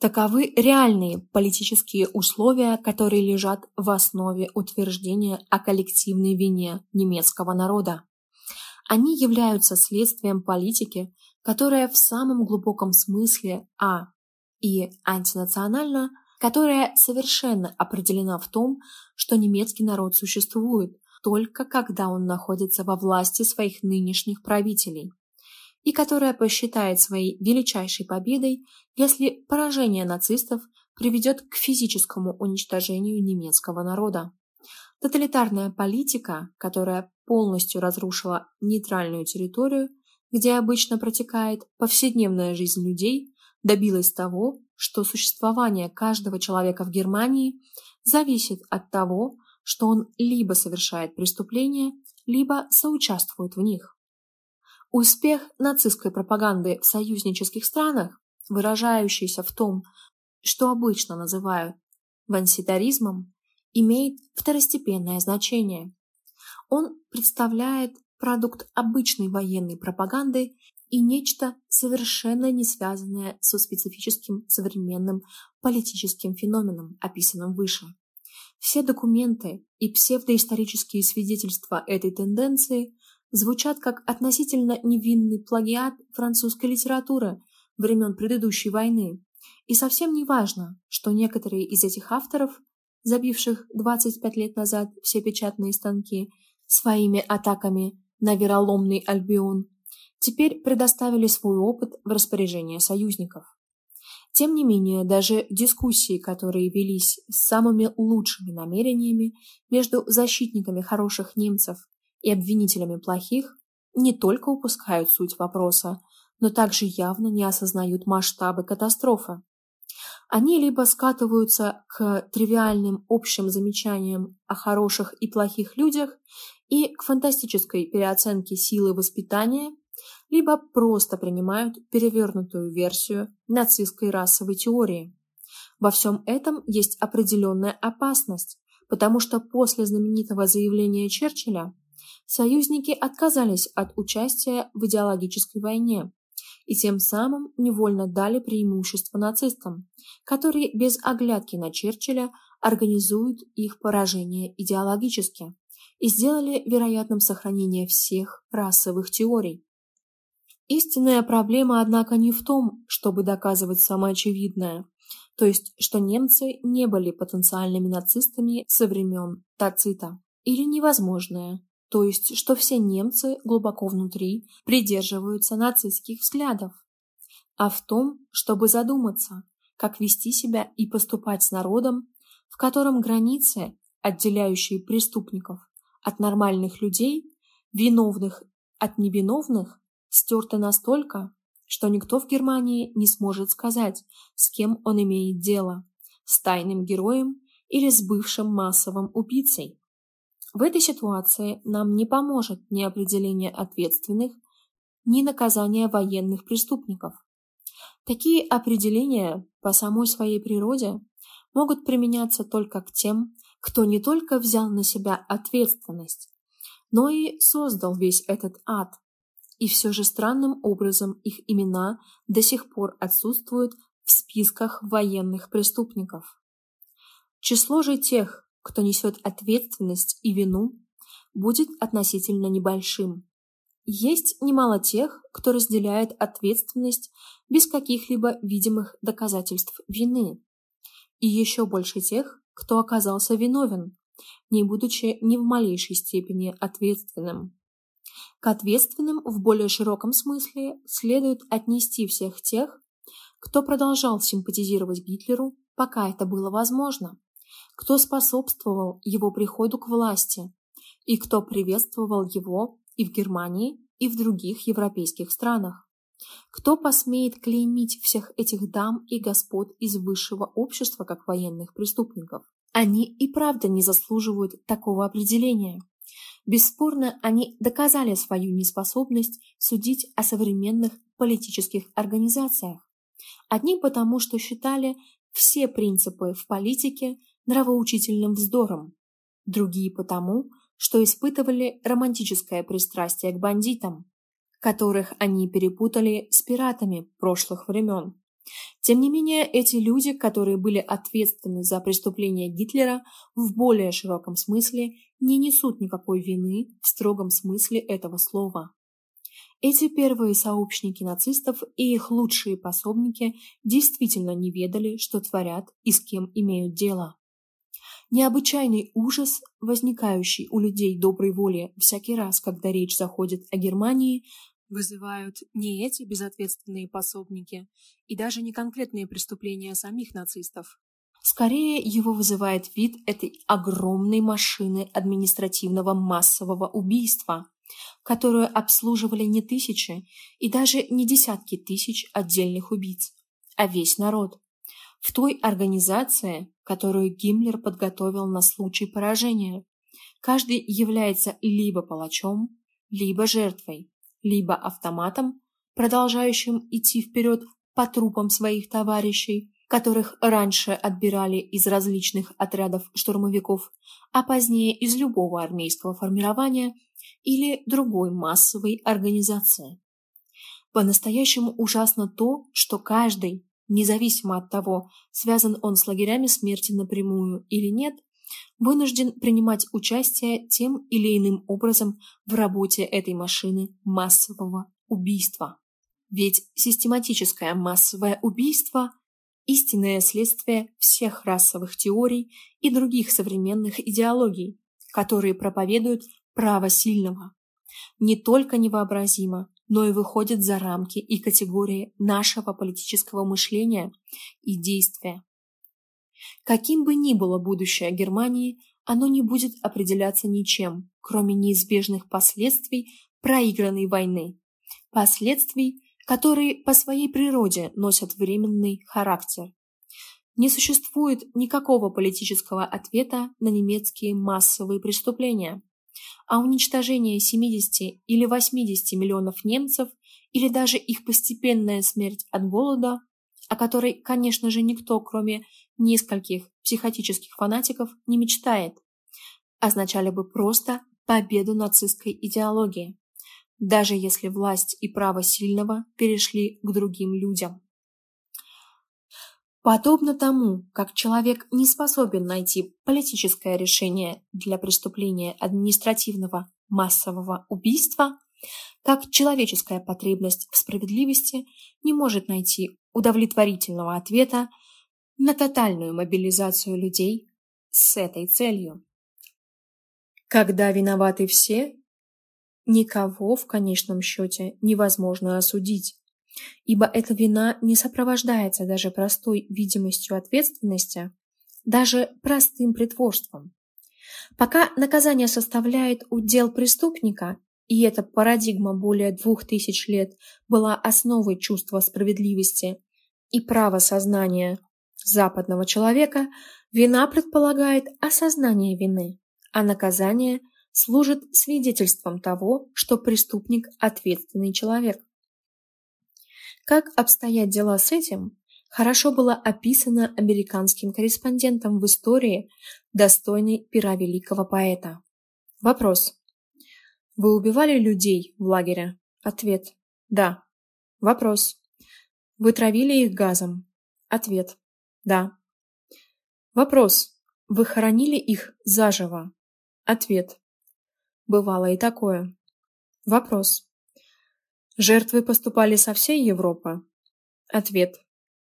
Таковы реальные политические условия, которые лежат в основе утверждения о коллективной вине немецкого народа. Они являются следствием политики, которая в самом глубоком смысле а и антинациональна, которая совершенно определена в том, что немецкий народ существует только когда он находится во власти своих нынешних правителей и которая посчитает своей величайшей победой, если поражение нацистов приведет к физическому уничтожению немецкого народа. Тоталитарная политика, которая полностью разрушила нейтральную территорию, где обычно протекает повседневная жизнь людей, добилась того, что существование каждого человека в Германии зависит от того, что он либо совершает преступления, либо соучаствует в них. Успех нацистской пропаганды в союзнических странах, выражающийся в том, что обычно называют ванситаризмом, имеет второстепенное значение. Он представляет продукт обычной военной пропаганды и нечто совершенно не связанное со специфическим современным политическим феноменом, описанным выше. Все документы и псевдоисторические свидетельства этой тенденции звучат как относительно невинный плагиат французской литературы времен предыдущей войны. И совсем не важно, что некоторые из этих авторов, забивших 25 лет назад все печатные станки своими атаками на вероломный Альбион, теперь предоставили свой опыт в распоряжение союзников. Тем не менее, даже дискуссии, которые велись с самыми лучшими намерениями между защитниками хороших немцев и обвинителями плохих не только упускают суть вопроса, но также явно не осознают масштабы катастрофы. Они либо скатываются к тривиальным общим замечаниям о хороших и плохих людях и к фантастической переоценке силы воспитания, либо просто принимают перевернутую версию нацистской расовой теории. Во всем этом есть определенная опасность, потому что после знаменитого заявления Черчилля союзники отказались от участия в идеологической войне и тем самым невольно дали преимущество нацистам, которые без оглядки на Черчилля организуют их поражение идеологически и сделали вероятным сохранение всех расовых теорий. Истинная проблема, однако, не в том, чтобы доказывать самоочевидное, то есть, что немцы не были потенциальными нацистами со времен Тацита, или невозможное, то есть что все немцы глубоко внутри придерживаются нацистских взглядов, а в том, чтобы задуматься, как вести себя и поступать с народом, в котором границы, отделяющие преступников от нормальных людей, виновных от невиновных, стерты настолько, что никто в Германии не сможет сказать, с кем он имеет дело – с тайным героем или с бывшим массовым убийцей. В этой ситуации нам не поможет ни определение ответственных, ни наказание военных преступников. Такие определения по самой своей природе могут применяться только к тем, кто не только взял на себя ответственность, но и создал весь этот ад. И все же странным образом их имена до сих пор отсутствуют в списках военных преступников. Число же тех, кто несет ответственность и вину, будет относительно небольшим. Есть немало тех, кто разделяет ответственность без каких-либо видимых доказательств вины. И еще больше тех, кто оказался виновен, не будучи ни в малейшей степени ответственным. К ответственным в более широком смысле следует отнести всех тех, кто продолжал симпатизировать Гитлеру, пока это было возможно, кто способствовал его приходу к власти и кто приветствовал его и в Германии, и в других европейских странах. Кто посмеет клеймить всех этих дам и господ из высшего общества как военных преступников? Они и правда не заслуживают такого определения. Бесспорно, они доказали свою неспособность судить о современных политических организациях. Одни потому, что считали все принципы в политике нравоучительным вздором, другие потому, что испытывали романтическое пристрастие к бандитам, которых они перепутали с пиратами прошлых времен. Тем не менее, эти люди, которые были ответственны за преступления Гитлера, в более широком смысле не несут никакой вины в строгом смысле этого слова. Эти первые сообщники нацистов и их лучшие пособники действительно не ведали, что творят и с кем имеют дело. Необычайный ужас, возникающий у людей доброй воли всякий раз, когда речь заходит о Германии, вызывают не эти безответственные пособники и даже не конкретные преступления самих нацистов. Скорее его вызывает вид этой огромной машины административного массового убийства, которую обслуживали не тысячи и даже не десятки тысяч отдельных убийц, а весь народ. В той организации, которую Гиммлер подготовил на случай поражения, каждый является либо палачом, либо жертвой, либо автоматом, продолжающим идти вперед по трупам своих товарищей, которых раньше отбирали из различных отрядов штурмовиков, а позднее из любого армейского формирования или другой массовой организации. По-настоящему ужасно то, что каждый, независимо от того, связан он с лагерями смерти напрямую или нет, вынужден принимать участие тем или иным образом в работе этой машины массового убийства. Ведь систематическое массовое убийство – истинное следствие всех расовых теорий и других современных идеологий, которые проповедуют право сильного. Не только невообразимо, но и выходит за рамки и категории нашего политического мышления и действия. Каким бы ни было будущее Германии, оно не будет определяться ничем, кроме неизбежных последствий проигранной войны. Последствий, которые по своей природе носят временный характер. Не существует никакого политического ответа на немецкие массовые преступления, а уничтожение 70 или 80 миллионов немцев или даже их постепенная смерть от голода, о которой, конечно же, никто, кроме нескольких психотических фанатиков не мечтает, означали бы просто победу нацистской идеологии, даже если власть и право сильного перешли к другим людям. Подобно тому, как человек не способен найти политическое решение для преступления административного массового убийства, так человеческая потребность в справедливости не может найти удовлетворительного ответа на тотальную мобилизацию людей с этой целью. Когда виноваты все, никого в конечном счете невозможно осудить, ибо эта вина не сопровождается даже простой видимостью ответственности, даже простым притворством. Пока наказание составляет удел преступника, и эта парадигма более двух тысяч лет была основой чувства справедливости и права сознания западного человека вина предполагает осознание вины, а наказание служит свидетельством того, что преступник – ответственный человек. Как обстоят дела с этим, хорошо было описано американским корреспондентом в истории, достойной пера великого поэта. Вопрос. Вы убивали людей в лагере? Ответ. Да. Вопрос. Вы травили их газом? Ответ. Да. Вопрос. Вы хоронили их заживо? Ответ. Бывало и такое. Вопрос. Жертвы поступали со всей Европы? Ответ.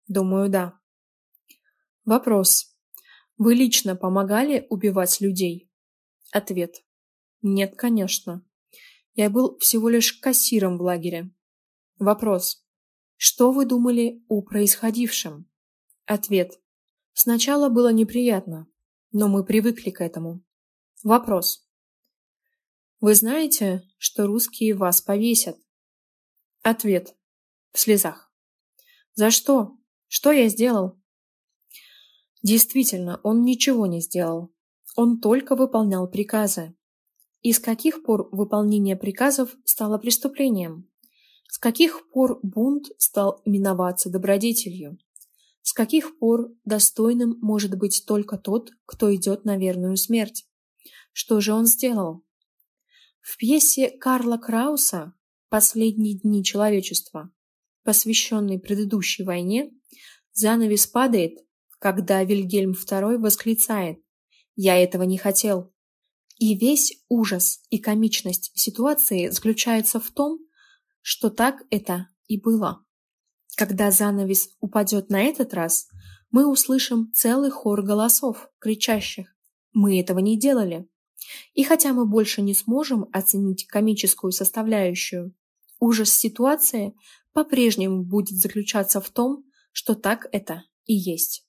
Думаю, да. Вопрос. Вы лично помогали убивать людей? Ответ. Нет, конечно. Я был всего лишь кассиром в лагере. Вопрос. Что вы думали о происходившем? Ответ. Сначала было неприятно, но мы привыкли к этому. Вопрос. Вы знаете, что русские вас повесят? Ответ. В слезах. За что? Что я сделал? Действительно, он ничего не сделал. Он только выполнял приказы. И с каких пор выполнение приказов стало преступлением? С каких пор бунт стал именоваться добродетелью? С каких пор достойным может быть только тот, кто идет на верную смерть? Что же он сделал? В пьесе Карла Крауса «Последние дни человечества» посвященный предыдущей войне, занавес падает, когда Вильгельм II восклицает «Я этого не хотел». И весь ужас и комичность ситуации заключается в том, что так это и было. Когда занавес упадет на этот раз, мы услышим целый хор голосов, кричащих «Мы этого не делали!». И хотя мы больше не сможем оценить комическую составляющую, ужас ситуации по-прежнему будет заключаться в том, что так это и есть.